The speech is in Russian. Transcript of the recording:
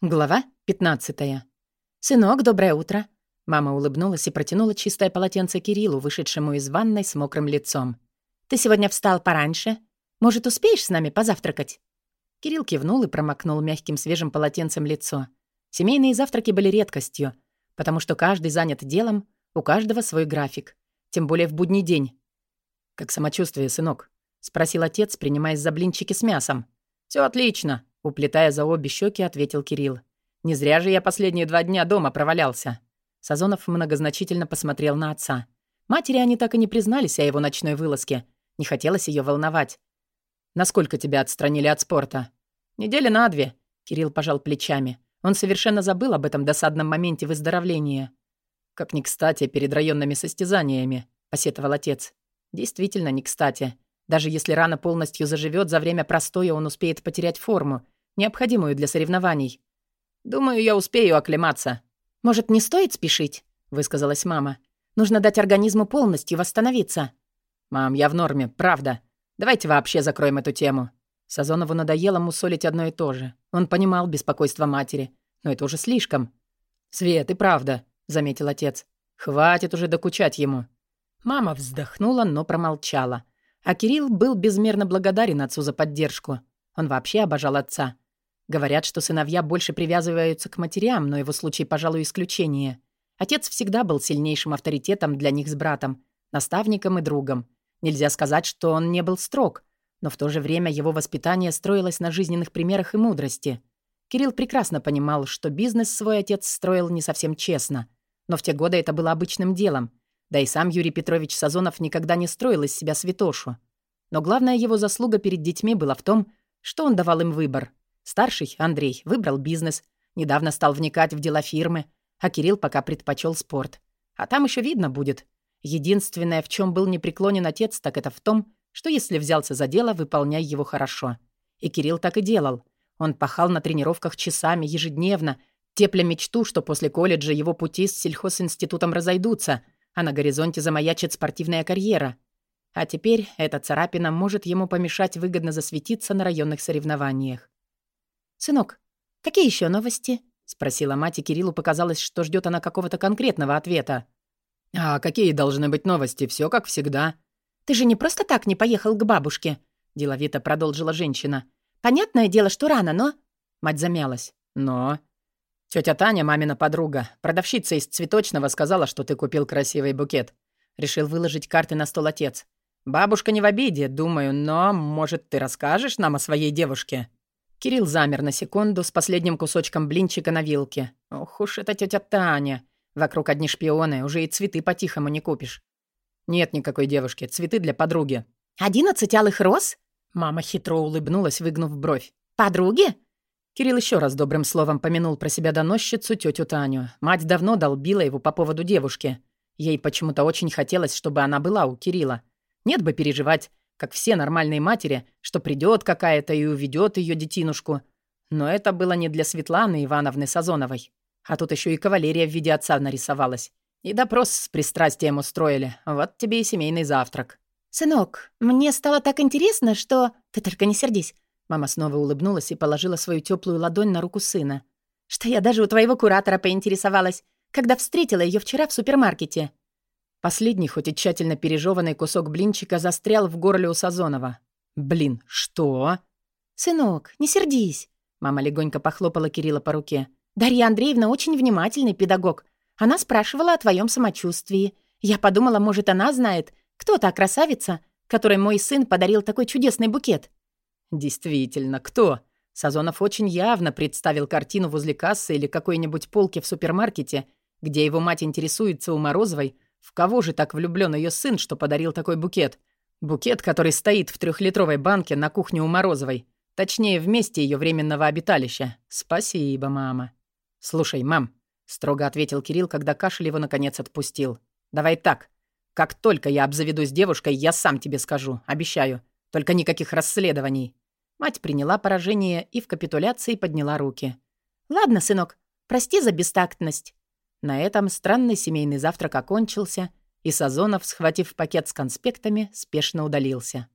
Глава 15. «Сынок, доброе утро!» Мама улыбнулась и протянула чистое полотенце Кириллу, вышедшему из ванной с мокрым лицом. «Ты сегодня встал пораньше? Может, успеешь с нами позавтракать?» Кирилл кивнул и промокнул мягким свежим полотенцем лицо. Семейные завтраки были редкостью, потому что каждый занят делом, у каждого свой график. Тем более в будний день. «Как самочувствие, сынок?» — спросил отец, принимаясь за блинчики с мясом. Все отлично», Уплетая за обе щеки, ответил Кирилл. «Не зря же я последние два дня дома провалялся». Сазонов многозначительно посмотрел на отца. Матери они так и не признались о его ночной вылазке. Не хотелось ее волновать. «Насколько тебя отстранили от спорта?» «Недели на две», — Кирилл пожал плечами. Он совершенно забыл об этом досадном моменте выздоровления. «Как ни кстати перед районными состязаниями», — посетовал отец. «Действительно не кстати. Даже если рана полностью заживет, за время простоя он успеет потерять форму необходимую для соревнований. Думаю, я успею оклематься. Может, не стоит спешить? высказалась мама. Нужно дать организму полностью восстановиться. Мам, я в норме, правда. Давайте вообще закроем эту тему. Сазонову надоело мусолить одно и то же. Он понимал беспокойство матери, но это уже слишком. «Свет, и правда», — заметил отец. «Хватит уже докучать ему». Мама вздохнула, но промолчала. А Кирилл был безмерно благодарен отцу за поддержку. Он вообще обожал отца. Говорят, что сыновья больше привязываются к матерям, но его случай, пожалуй, исключение. Отец всегда был сильнейшим авторитетом для них с братом, наставником и другом. Нельзя сказать, что он не был строг, но в то же время его воспитание строилось на жизненных примерах и мудрости. Кирилл прекрасно понимал, что бизнес свой отец строил не совсем честно, но в те годы это было обычным делом. Да и сам Юрий Петрович Сазонов никогда не строил из себя святошу. Но главная его заслуга перед детьми была в том, что он давал им выбор — Старший, Андрей, выбрал бизнес, недавно стал вникать в дела фирмы, а Кирилл пока предпочел спорт. А там еще видно будет. Единственное, в чем был непреклонен отец, так это в том, что если взялся за дело, выполняй его хорошо. И Кирилл так и делал. Он пахал на тренировках часами, ежедневно, тепля мечту, что после колледжа его пути с сельхозинститутом разойдутся, а на горизонте замаячит спортивная карьера. А теперь эта царапина может ему помешать выгодно засветиться на районных соревнованиях. «Сынок, какие еще новости?» — спросила мать, и Кириллу показалось, что ждет она какого-то конкретного ответа. «А какие должны быть новости? Все как всегда». «Ты же не просто так не поехал к бабушке», — деловито продолжила женщина. «Понятное дело, что рано, но...» Мать замялась. «Но...» Тетя Таня, мамина подруга, продавщица из цветочного, сказала, что ты купил красивый букет. Решил выложить карты на стол отец. Бабушка не в обиде, думаю, но, может, ты расскажешь нам о своей девушке?» Кирилл замер на секунду с последним кусочком блинчика на вилке. Ох уж эта тетя Таня. Вокруг одни шпионы, уже и цветы по-тихому не купишь. Нет никакой девушки, цветы для подруги. «Одиннадцать алых роз?» Мама хитро улыбнулась, выгнув бровь. «Подруги?» Кирилл еще раз добрым словом помянул про себя доносчицу тетю Таню. Мать давно долбила его по поводу девушки. Ей почему-то очень хотелось, чтобы она была у Кирилла. Нет бы переживать, как все нормальные матери, что придет какая-то и уведет ее детинушку. Но это было не для Светланы Ивановны Сазоновой. А тут еще и кавалерия в виде отца нарисовалась. И допрос с пристрастием устроили. Вот тебе и семейный завтрак. «Сынок, мне стало так интересно, что...» «Ты только не сердись». Мама снова улыбнулась и положила свою теплую ладонь на руку сына. «Что я даже у твоего куратора поинтересовалась, когда встретила ее вчера в супермаркете». Последний, хоть и тщательно пережеванный кусок блинчика застрял в горле у Сазонова. «Блин, что?» «Сынок, не сердись!» Мама легонько похлопала Кирилла по руке. «Дарья Андреевна очень внимательный педагог. Она спрашивала о твоем самочувствии. Я подумала, может, она знает, кто та красавица, которой мой сын подарил такой чудесный букет». «Действительно, кто?» Сазонов очень явно представил картину возле кассы или какой-нибудь полки в супермаркете, где его мать интересуется у Морозовой, в кого же так влюблён её сын, что подарил такой букет? Букет, который стоит в трехлитровой банке на кухне у Морозовой. Точнее, в месте её временного обиталища. Спасибо, мама. Слушай, мам, строго ответил Кирилл, когда кашель его наконец отпустил. Давай так. Как только я обзаведусь девушкой, я сам тебе скажу, обещаю. Только никаких расследований. Мать приняла поражение и в капитуляции подняла руки. «Ладно, сынок, прости за бестактность. На этом странный семейный завтрак окончился, и Сазонов, схватив пакет с конспектами, спешно удалился.